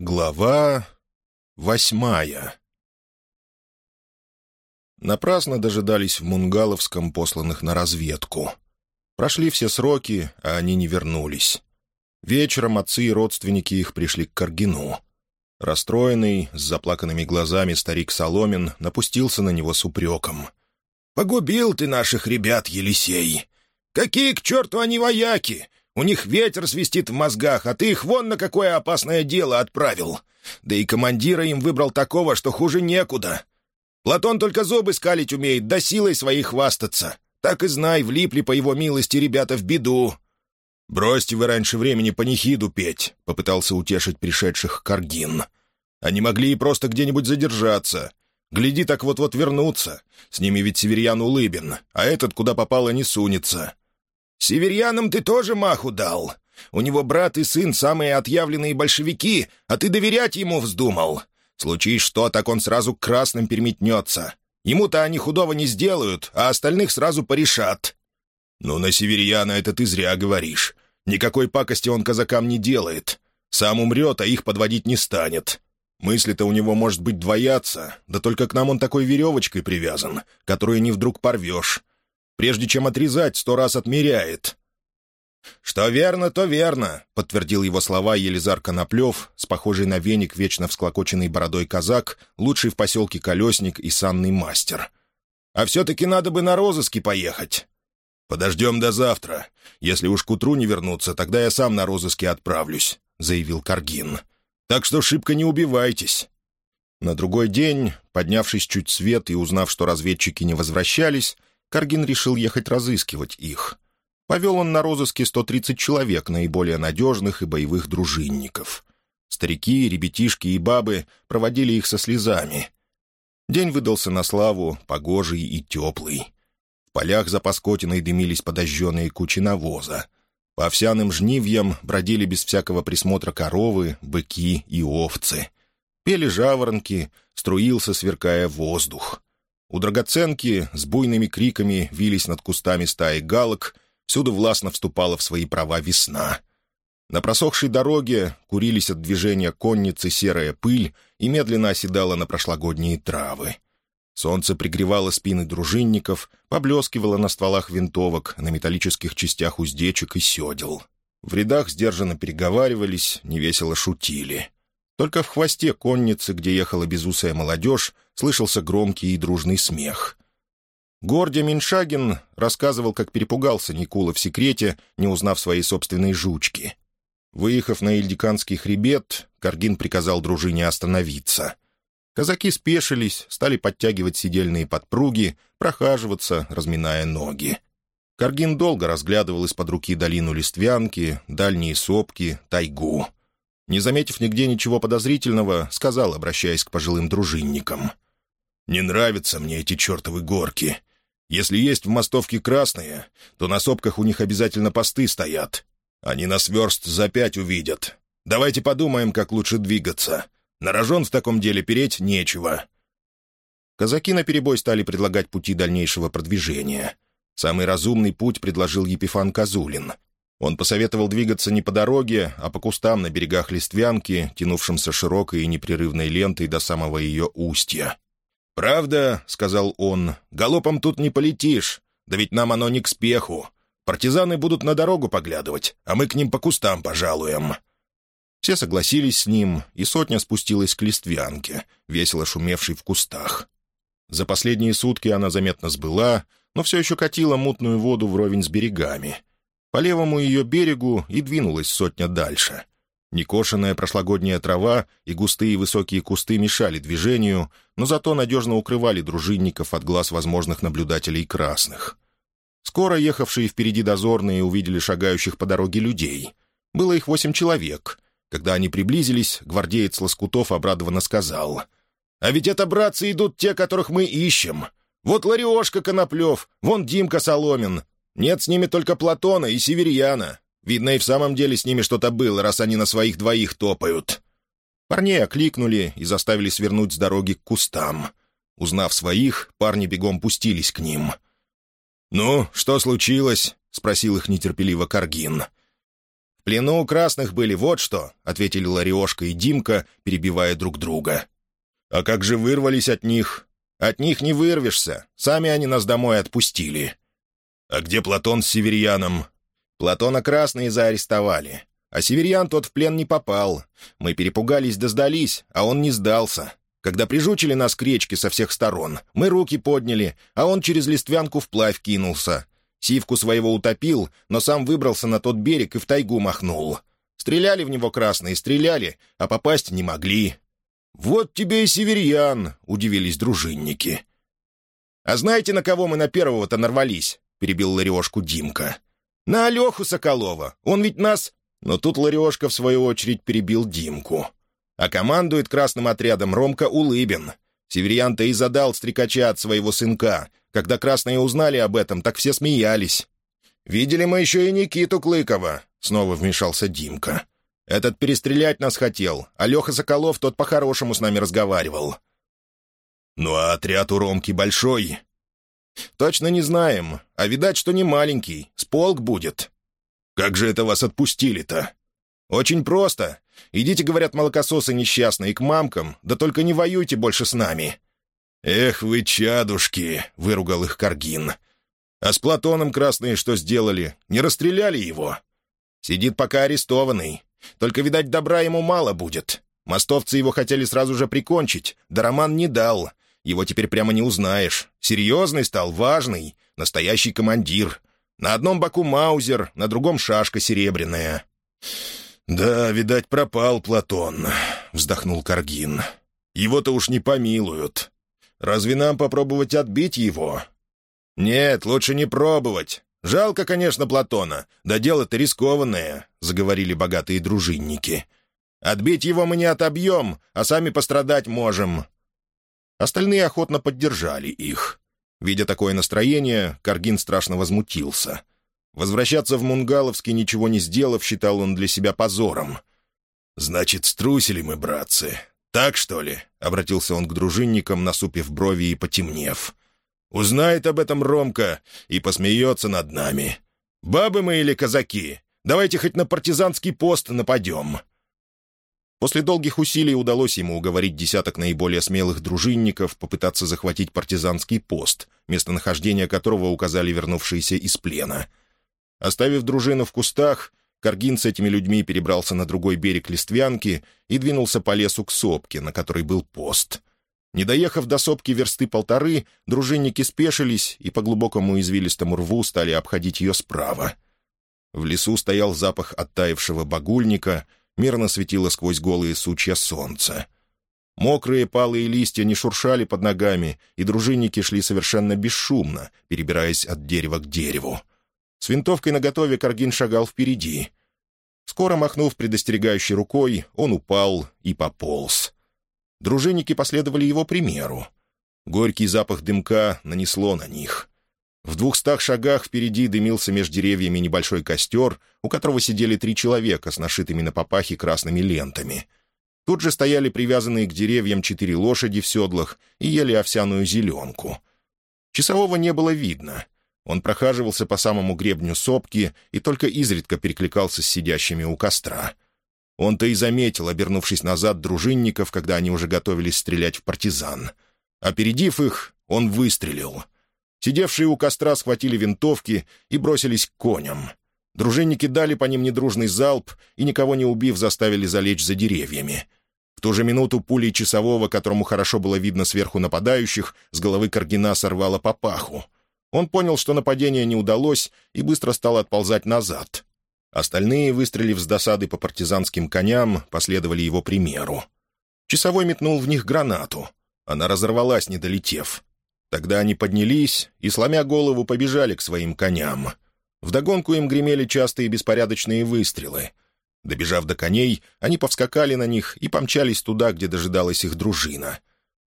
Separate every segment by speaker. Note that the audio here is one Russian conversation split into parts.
Speaker 1: Глава восьмая Напрасно дожидались в Мунгаловском посланных на разведку. Прошли все сроки, а они не вернулись. Вечером отцы и родственники их пришли к Каргину. Расстроенный, с заплаканными глазами старик Соломин напустился на него с упреком. «Погубил ты наших ребят, Елисей! Какие к черту они вояки! У них ветер свистит в мозгах, а ты их вон на какое опасное дело отправил. Да и командира им выбрал такого, что хуже некуда. Платон только зубы скалить умеет, да силой своей хвастаться. Так и знай, влипли по его милости ребята в беду». «Бросьте вы раньше времени панихиду петь», — попытался утешить пришедших Каргин. «Они могли и просто где-нибудь задержаться. Гляди, так вот-вот вернуться. С ними ведь Северьян Улыбин, а этот куда попало не сунется. «Северянам ты тоже маху дал. У него брат и сын самые отъявленные большевики, а ты доверять ему вздумал. Случись что, так он сразу к красным переметнется. Ему-то они худого не сделают, а остальных сразу порешат». «Ну, на Северьяна это ты зря говоришь. Никакой пакости он казакам не делает. Сам умрет, а их подводить не станет. Мысли-то у него, может быть, двоятся, да только к нам он такой веревочкой привязан, которую не вдруг порвешь. Прежде чем отрезать, сто раз отмеряет». «Что верно, то верно», — подтвердил его слова Елизар Коноплев, с похожей на веник вечно всклокоченной бородой казак, лучший в поселке колесник и санный мастер. «А все-таки надо бы на розыски поехать». «Подождем до завтра. Если уж к утру не вернуться, тогда я сам на розыски отправлюсь», — заявил Каргин. «Так что шибко не убивайтесь». На другой день, поднявшись чуть свет и узнав, что разведчики не возвращались, Каргин решил ехать разыскивать их. Повел он на розыске 130 человек, наиболее надежных и боевых дружинников. Старики, ребятишки и бабы проводили их со слезами. День выдался на славу, погожий и теплый. В полях за Паскотиной дымились подожженные кучи навоза. По овсяным жнивьям бродили без всякого присмотра коровы, быки и овцы. Пели жаворонки, струился, сверкая воздух. У драгоценки с буйными криками вились над кустами стаи галок, всюду властно вступала в свои права весна. На просохшей дороге курились от движения конницы серая пыль и медленно оседала на прошлогодние травы. Солнце пригревало спины дружинников, поблескивало на стволах винтовок, на металлических частях уздечек и седел. В рядах сдержанно переговаривались, невесело шутили. Только в хвосте конницы, где ехала безусая молодежь, слышался громкий и дружный смех. Гордя Миншагин рассказывал, как перепугался Никула в секрете, не узнав своей собственной жучки. Выехав на Ильдиканский хребет, Каргин приказал дружине остановиться. Казаки спешились, стали подтягивать сидельные подпруги, прохаживаться, разминая ноги. Каргин долго разглядывал из-под руки долину Листвянки, дальние сопки, тайгу. Не заметив нигде ничего подозрительного, сказал, обращаясь к пожилым дружинникам. «Не нравятся мне эти чертовы горки. Если есть в мостовке красные, то на сопках у них обязательно посты стоят. Они нас верст за пять увидят. Давайте подумаем, как лучше двигаться. На рожон в таком деле переть нечего». Казаки наперебой стали предлагать пути дальнейшего продвижения. Самый разумный путь предложил Епифан Козулин — он посоветовал двигаться не по дороге, а по кустам на берегах Листвянки, тянувшимся широкой и непрерывной лентой до самого ее устья. «Правда, — сказал он, — галопом тут не полетишь, да ведь нам оно не к спеху. Партизаны будут на дорогу поглядывать, а мы к ним по кустам пожалуем». Все согласились с ним, и сотня спустилась к Листвянке, весело шумевшей в кустах. За последние сутки она заметно сбыла, но все еще катила мутную воду вровень с берегами — по левому ее берегу и двинулась сотня дальше. Некошенная прошлогодняя трава и густые высокие кусты мешали движению, но зато надежно укрывали дружинников от глаз возможных наблюдателей красных. Скоро ехавшие впереди дозорные увидели шагающих по дороге людей. Было их восемь человек. Когда они приблизились, гвардеец Лоскутов обрадованно сказал. «А ведь это, братцы, идут те, которых мы ищем. Вот Лариошка Коноплев, вон Димка Соломин, нет с ними только Платона и Северьяна. Видно, и в самом деле с ними что-то было, раз они на своих двоих топают». Парней окликнули и заставили свернуть с дороги к кустам. Узнав своих, парни бегом пустились к ним. «Ну, что случилось?» — спросил их нетерпеливо Каргин. «В плену у красных были, вот что», — ответили Лариошка и Димка, перебивая друг друга. «А как же вырвались от них?» «От них не вырвешься. Сами они нас домой отпустили». «А где Платон с Северьяном?» «Платона красные заарестовали. А Северьян тот в плен не попал. Мы перепугались да сдались, а он не сдался. Когда прижучили нас к речке со всех сторон, мы руки подняли, а он через листвянку вплавь кинулся. Сивку своего утопил, но сам выбрался на тот берег и в тайгу махнул. Стреляли в него красные, стреляли, а попасть не могли. «Вот тебе и северьян!» — удивились дружинники. «А знаете, на кого мы на первого-то нарвались?» — перебил Лариошку Димка. «На Алеху Соколова. Он ведь нас...» Но тут Лариошка, в свою очередь, перебил Димку. А командует красным отрядом Ромка Улыбин. Северьян-то и задал стрекача от своего сынка. Когда красные узнали об этом, так все смеялись. «Видели мы еще и Никиту Клыкова», — снова вмешался Димка. «Этот перестрелять нас хотел, а Леха Соколов тот по-хорошему с нами разговаривал». «Ну а отряд у Ромки большой?» «Точно не знаем, а видать, что не маленький, с полк будет». «Как же это вас отпустили-то?» «Очень просто. Идите, говорят молокососы несчастные, к мамкам, да только не воюйте больше с нами». «Эх вы, чадушки!» — выругал их Каргин. «А с Платоном красные что сделали? Не расстреляли его?» «Сидит пока арестованный. Только, видать, добра ему мало будет. Мостовцы его хотели сразу же прикончить, да Роман не дал. Его теперь прямо не узнаешь. Серьезный стал, важный, настоящий командир. На одном боку маузер, на другом шашка серебряная». «Да, видать, пропал Платон», — вздохнул Каргин. «Его-то уж не помилуют. Разве нам попробовать отбить его?» «Нет, лучше не пробовать. Жалко, конечно, Платона. Да дело-то рискованное», — заговорили богатые дружинники. «Отбить его мы не отобьем, а сами пострадать можем». Остальные охотно поддержали их. Видя такое настроение, Каргин страшно возмутился — Возвращаться в Мунгаловский, ничего не сделав, считал он для себя позором. «Значит, струсили мы, братцы. Так, что ли?» — обратился он к дружинникам, насупив брови и потемнев. «Узнает об этом Ромка и посмеется над нами. Бабы мы или казаки? Давайте хоть на партизанский пост нападем». После долгих усилий удалось ему уговорить десяток наиболее смелых дружинников попытаться захватить партизанский пост, местонахождение которого указали вернувшиеся из плена — Оставив дружину в кустах, Каргин с этими людьми перебрался на другой берег Листвянки и двинулся по лесу к сопке, на которой был пост. Не доехав до сопки версты полторы, дружинники спешились и по глубокому извилистому рву стали обходить ее справа. В лесу стоял запах оттаившего багульника, мирно светило сквозь голые сучья солнца. Мокрые палые листья не шуршали под ногами, и дружинники шли совершенно бесшумно, перебираясь от дерева к дереву. С винтовкой наготове Каргин шагал впереди. Скоро махнув предостерегающей рукой, он упал и пополз. Дружинники последовали его примеру. Горький запах дымка нанесло на них. В двухстах шагах впереди дымился между деревьями небольшой костер, у которого сидели три человека с нашитыми на папахе красными лентами. Тут же стояли привязанные к деревьям четыре лошади в седлах и ели овсяную зеленку. Часового не было видно — он прохаживался по самому гребню сопки и только изредка перекликался с сидящими у костра. Он-то и заметил, обернувшись назад, дружинников, когда они уже готовились стрелять в партизан. Опередив их, он выстрелил. Сидевшие у костра схватили винтовки и бросились к коням. Дружинники дали по ним недружный залп и, никого не убив, заставили залечь за деревьями. В ту же минуту пулей часового, которому хорошо было видно сверху нападающих, с головы Каргина сорвало папаху — он понял, что нападение не удалось, и быстро стал отползать назад. Остальные, выстрелив с досады по партизанским коням, последовали его примеру. Часовой метнул в них гранату. Она разорвалась, не долетев. Тогда они поднялись и, сломя голову, побежали к своим коням. Вдогонку им гремели частые беспорядочные выстрелы. Добежав до коней, они повскакали на них и помчались туда, где дожидалась их дружина.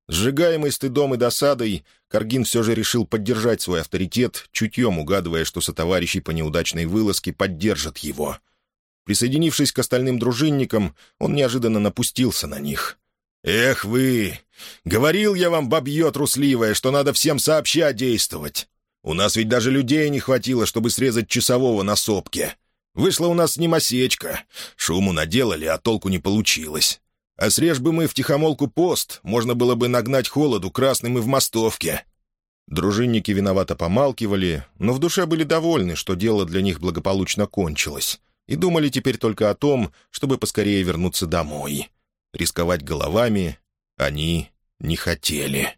Speaker 1: Сжигаемый стыдом и досадой, Каргин все же решил поддержать свой авторитет, чутьем угадывая, что сотоварищи по неудачной вылазке поддержат его. Присоединившись к остальным дружинникам, он неожиданно напустился на них. «Эх вы! Говорил я вам, бабье трусливое, что надо всем сообща действовать. У нас ведь даже людей не хватило, чтобы срезать часового на сопке. Вышла у нас немосечка. Шуму наделали, а толку не получилось. А срежь бы мы в тихомолку пост, можно было бы нагнать холоду красным и в мостовке». Дружинники виновато помалкивали, но в душе были довольны, что дело для них благополучно кончилось, и думали теперь только о том, чтобы поскорее вернуться домой. Рисковать головами они не хотели.